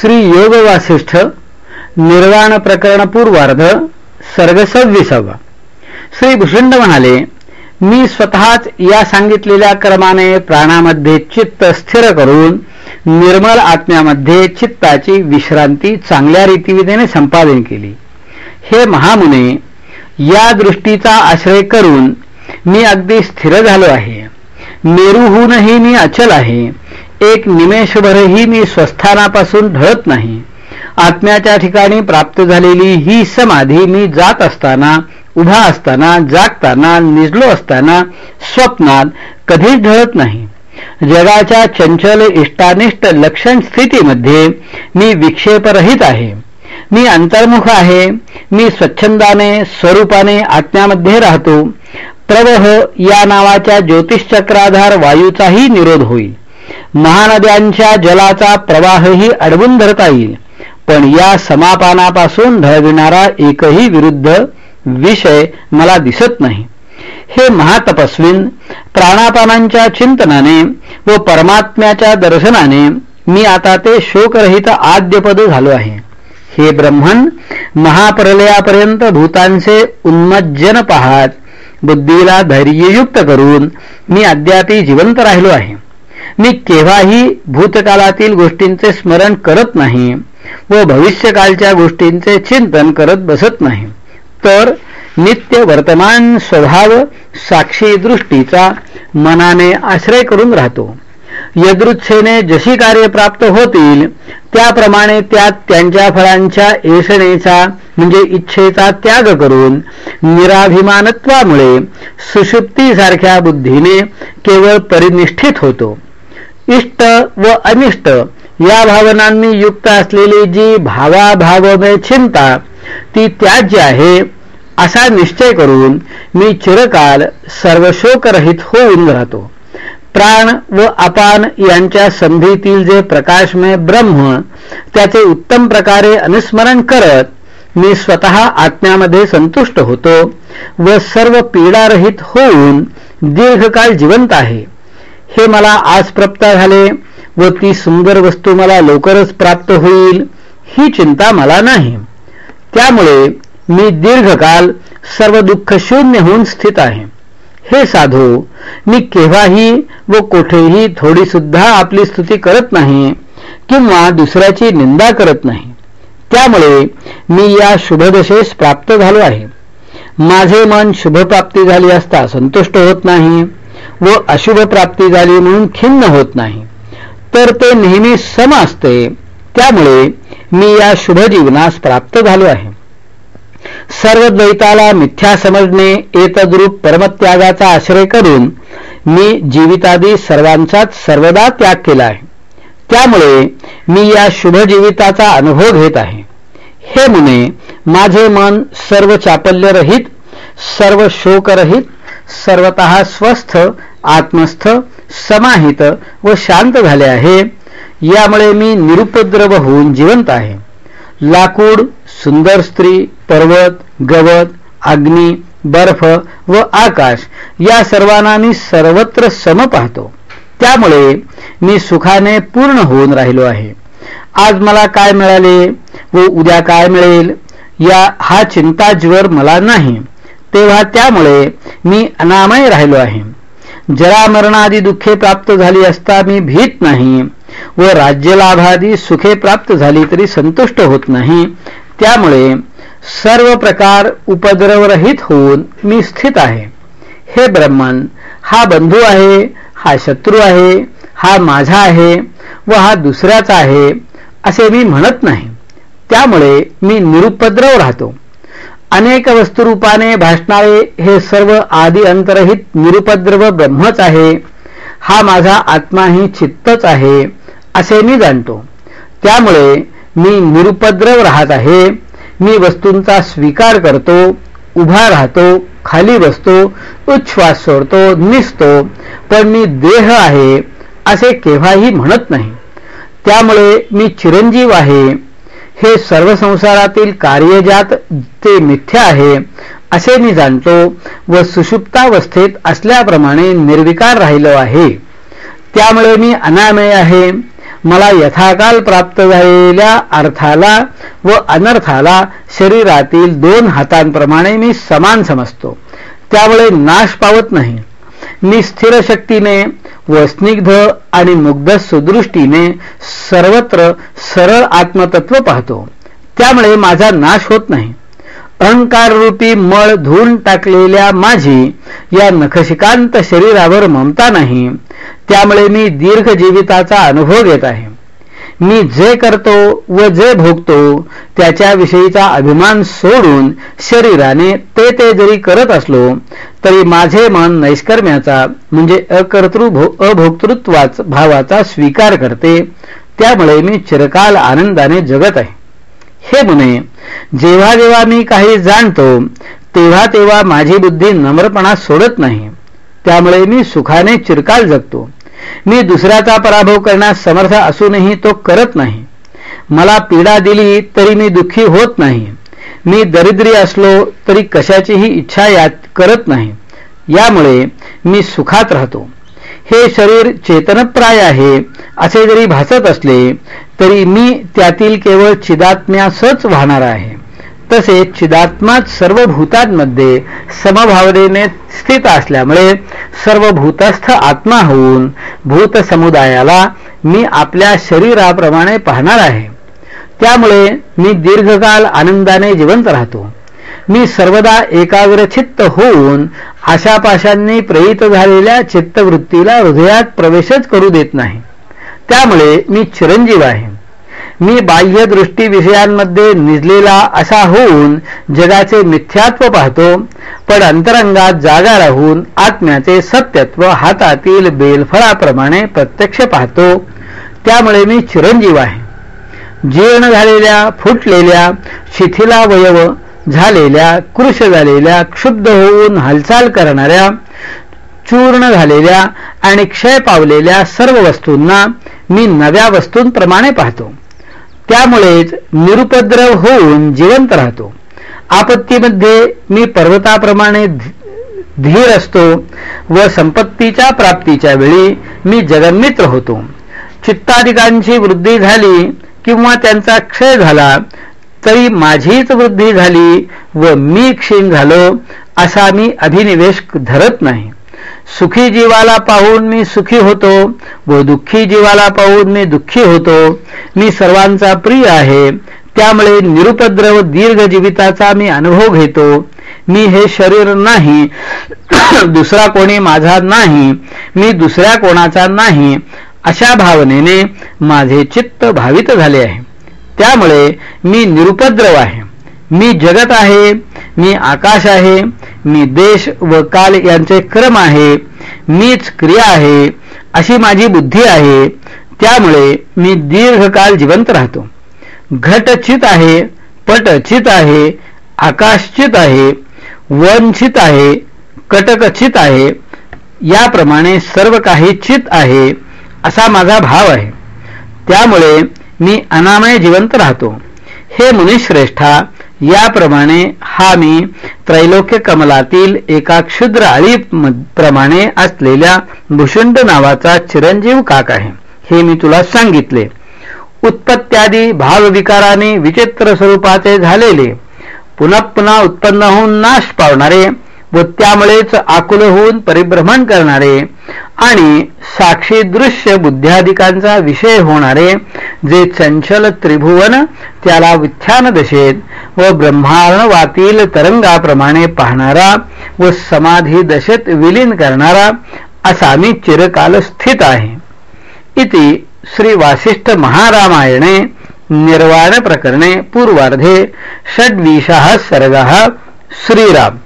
श्री योग वासिष्ठ निर्वाण प्रकरण पूर्वार्ध सर्ग सव्वीसावा. श्री भूषंड म्हणाले मी स्वतःच या सांगितलेल्या क्रमाने प्राणामध्ये चित्त स्थिर करून निर्मल आत्म्यामध्ये चित्ताची विश्रांती चांगल्या रीतीविधीने संपादन केली. हे महामुने या दृष्टीचा आश्रय करून मी अगदी स्थिर झालो आहे. मेरूहूनही मी अचल आहे. एक निमेषभरही मी स्वस्थानापासून ढळत नाही. आत्म्याच्या ठिकाणी प्राप्त झालेली ही समाधी मी जात असताना उभा असताना जागताना निजलो असताना स्वप्नात कधीच ढळत नाही. जगाच्या चंचल इष्टानिष्ट लक्षण स्थितीमध्ये मी विक्षेपरहित आहे. मी अंतर्मुख आहे. मी स्वच्छंदाने स्वरूपाने आत्म्यामध्ये राहतो. प्रवह या नावाच्या ज्योतिषचक्राधार वायूचाही निरोध होईल महानद्यांच्या जलाचा प्रवाहही अडवून धरता येईल. पण या समापानापासून ढळविणारा एकही विरुद्ध विषय मला दिसत नाही. हे महातपस्वीन प्राणापानांच्या चिंतनाने व परमात्म्याच्या दर्शनाने मी आता ते शोकरहित आद्यपद झालो आहे. हे ब्रह्मन महाप्रलयापर्यंत भूतांचे उन्मज्जन पाहत बुद्धीला धैर्ययुक्त करून मी अद्यापी जिवंत राहिलो आहे. मी केव्हाही भूतकालातील गोष्टींचे स्मरण करत नाही व भविष्यकालच्या गोष्टींचे चिंतन करत बसत नाही. तर नित्य वर्तमान स्वभाव साक्षी दृष्टीचा मनाने आश्रय करून राहतो. यदृच्छेने जशी कार्य प्राप्त होतील त्याप्रमाणे त्यात त्यांच्या फळांच्या एषणेचा म्हणजे इच्छेचा त्याग करून निराभिमानत्वामुळे सुषुप्तीसारख्या बुद्धीने केवळ परिनिष्ठित होतो. इष्ट व अनिष्ट. या भावनांनी युक्त असलेली जी भावाभावमय चिंता ती त्याज्य आहे असा निश्चय करून मी चिरकाल सर्वशोकरहित होऊन राहतो. प्राण व अपान यांच्या संधीतील जे प्रकाशमय ब्रह्म त्याचे उत्तम प्रकारे अनुस्मरण करत मी स्वतः आत्म्यामध्ये संतुष्ट होतो व सर्व पीडारहित होऊन दीर्घकाळ जिवंत आहे. हे मला आज प्राप्त झाले. व ती सुंदर वस्तू मला लवकरच प्राप्त होईल ही चिंता मला नाही. त्यामुळे मी दीर्घकाल सर्व दुःख शून्य होऊन स्थित आहे. हे साधू मी केव्हाही व कोठेही थोडी सुद्धा आपली स्तुती करत नाही किंवा दुसऱ्याची निंदा करत नाही. त्यामुळे मी या शुभदशेस प्राप्त झालो आहे. माझे मन शुभप्राप्ती झाली असता संतुष्ट होत नाही. व अशुभ प्राप्ती झाली म्हणून खिन्न होत नाही. तर ते नेहमी सम असते. त्यामुळे मी या शुभ जीवनास प्राप्त झालो आहे. सर्व द्वैताला मिथ्या समजणे एतद्रूप परमत्यागाचा आश्रय करून मी जीवितादी सर्वांचाच सर्वदा त्याग केला आहे. त्यामुळे मी या शुभ जीविताचा अनुभव घेत आहे. हे मुने माझे मन सर्व चापल्यरहित सर्व शोकरहित सर्वत स्वस्थ आत्मस्थ समाहित व शांत झाले आहे. यामुळे मी निरुपद्रव होऊन जिवंत आहे. लाकूड सुंदर स्त्री पर्वत गवत अग्नी बर्फ व आकाश या सर्वांना मी सर्वत्र सम पाहतो. त्यामुळे मी सुखाने पूर्ण होऊन राहिलो आहे. आज मला काय मिळाले व उद्या काय मिळेल या हा चिंताज्वर मला नाही. तेव्हा त्यामुळे मी अनामय राहिलो आहे. जरामरणादी दुःखे प्राप्त झाली असता मी भीत नाही व राज्यलाभादी सुखे प्राप्त झाली तरी संतुष्ट होत नाही. त्यामुळे सर्व प्रकार उपद्रवरहित होऊन मी स्थित आहे. हे ब्रह्मन हा बंधू आहे हा शत्रू आहे हा माझा आहे व हा दुसऱ्याचा आहे असे मी म्हणत नाही. त्यामुळे मी निरुपद्रव राहतो. अनेक वस्तुरूपाने भासणारे हे सर्व आदी अंतरहित निरुपद्रव ब्रह्मच आहे. हा माझा आत्मा ही चित्तच आहे असे मी जाणतो. त्यामुळे मी निरुपद्रव राहत आहे. मी वस्तूंचा स्वीकार करतो उभा राहतो खाली बसतो उच्छ्वास सोडतो निसतो पण मी देह आहे असे केव्हाही म्हणत नाही. त्यामुळे मी चिरंजीव आहे. हे सर्व संसारातील कार्यजात ते मिथ्या आहे असे मी जाणतो व सुषुप्तावस्थेत असल्याप्रमाणे निर्विकार राहिलो आहे. त्यामुळे मी अनामय आहे. मला यथाकाल प्राप्त झालेल्या अर्थाला व अनर्थाला शरीरातील दोन हातांप्रमाणे मी समान समजतो. त्यामुळे नाश पावत नाही. मी शक्तीने व स्निग्ध आणि मुग्ध सुदृष्टीने सर्वत्र सरळ आत्मतत्व पाहतो. त्यामुळे माझा नाश होत नाही. अहंकार रूपी मळ धुवून टाकलेल्या माझी या नखशिकांत शरीरावर ममता नाही. त्यामुळे मी दीर्घ जीविताचा अनुभव घेत आहे. मी जे करतो व जे भोगतो त्याच्याविषयीचा अभिमान सोडून शरीराने ते ते जरी करत असलो तरी माझे मन नैष्कर्म्याचा म्हणजे अकर्तृ अभोक्तृत्वाच भावाचा स्वीकार करते. त्यामुळे मी चिरकाल आनंदाने जगत आहे. हे मुने जेव्हा जेव्हा मी काही जाणतो तेव्हा तेव्हा माझी बुद्धी नम्रपणा सोडत नाही. त्यामुळे मी सुखाने चिरकाल जगतो. मी दुसऱ्याचा पराभव करण्यास समर्थ असूनही तो करत नाही. मला पीडा दिली तरी मी दुःखी होत नाही. मी दरिद्री असलो तरी कशाचीही इच्छा यात करत नाही. यामुळे मी सुखात राहतो. हे शरीर चेतनप्राय आहे असे जरी भासत असले तरी मी त्यातील केवळ चिदात्म्यासच वाहणार आहे. तसेच चिदात्माच सर्व भूतांमध्ये समभावनेने स्थित असल्यामुळे सर्व भूतस्थ आत्मा होऊन भूत समुदायाला मी आपल्या शरीराप्रमाणे पाहणार आहे. त्यामुळे मी दीर्घकाल आनंदाने जिवंत राहतो. मी सर्वदा एकाग्रचित्त होऊन आशापाशांनी प्रेरित झालेल्या चित्तवृत्तीला हृदयात प्रवेशच करू देत नाही. त्यामुळे मी चिरंजीव आहे. मी बाह्यदृष्टी विषयांमध्ये निजलेला असा होऊन जगाचे मिथ्यात्व पाहतो पण अंतरंगात जागा राहून आत्म्याचे सत्यत्व हातातील बेलफळाप्रमाणे प्रत्यक्ष पाहतो त्यामुळे मी चिरंजीव आहे. जीर्ण झालेल्या फुटलेल्या शिथिलावयव झालेल्या कृश झालेल्या क्षुब्ध होऊन हालचाल करणाऱ्या चूर्ण झालेल्या आणि क्षय पावलेल्या सर्व वस्तूंना मी नव्या वस्तूंप्रमाणे पाहतो. त्यामुळेच निरुपद्रव होऊन जिवंत राहतो. आपत्तीमध्ये मी पर्वताप्रमाणे धीर असतो व संपत्तीच्या प्राप्तीच्या वेळी मी जगन्मित्र होतो. चित्ताधिकांची वृद्धी झाली किंवा त्यांचा क्षय झाला तरी माझीच वृद्धी झाली व मी क्षीण झालो असा मी अभिनिवेश धरत नाही. सुखी जीवाला पाहून मी सुखी होतो व दुःखी जीवाला पाहून मी दुःखी होतो. मी सर्वांचा प्रिय आहे त्यामुळे निरुपद्रव दीर्घ जीविताचा मी अनुभव घेतो. मी हे शरीर नाही दुसरा कोणी माझा नाही मी दुसऱ्या कोणाचा नाही. अशा भावनेने माझे चित्त भावित झाले आहे. त्यामुळे मी निरुपद्रव आहे. मी जगत आहे मी आकाश आहे मी देश व काल यांचे क्रम आहे मीच क्रिया आहे अशी माझी बुद्धी आहे त्यामुळे मी दीर्घकाल जिवंत राहतो. घटचित आहे पटचित आहे आकाशचित आहे वनचित आहे कटकचित आहे याप्रमाणे सर्व काही चित आहे असा माझा भाव आहे. त्यामुळे मी अनामय जिवंत राहतो. हे मुनिश्रेष्ठा याप्रमाणे हा मी त्रैलोक्य कमलातील एका क्षुद्र आळी प्रमाणे असलेल्या भुषुंड नावाचा चिरंजीव काक आहे. हे मी तुला सांगितले. उत्पत्त्यादी भावविकाराने विचित्र स्वरूपाचे झालेले पुन्हा पुन्हा उत्पन्न होऊन नाश पावणारे व त्यामुळेच आकुल होऊन परिभ्रमण करणारे आणि साक्षी दृश्य बुद्ध्याधिकांचा विषय होणारे जे चंचल त्रिभुवन त्याला विथ्यान दशेत व ब्रह्मार्णवातील तरंगाप्रमाणे पाहणारा व समाधी दशेत विलीन करणारा असा मी चिरकाल स्थित आहे. इति श्री वासिष्ठ महारामायणे निर्वाण प्रकरणे पूर्वार्धे षड्विशः सर्गः श्रीराम.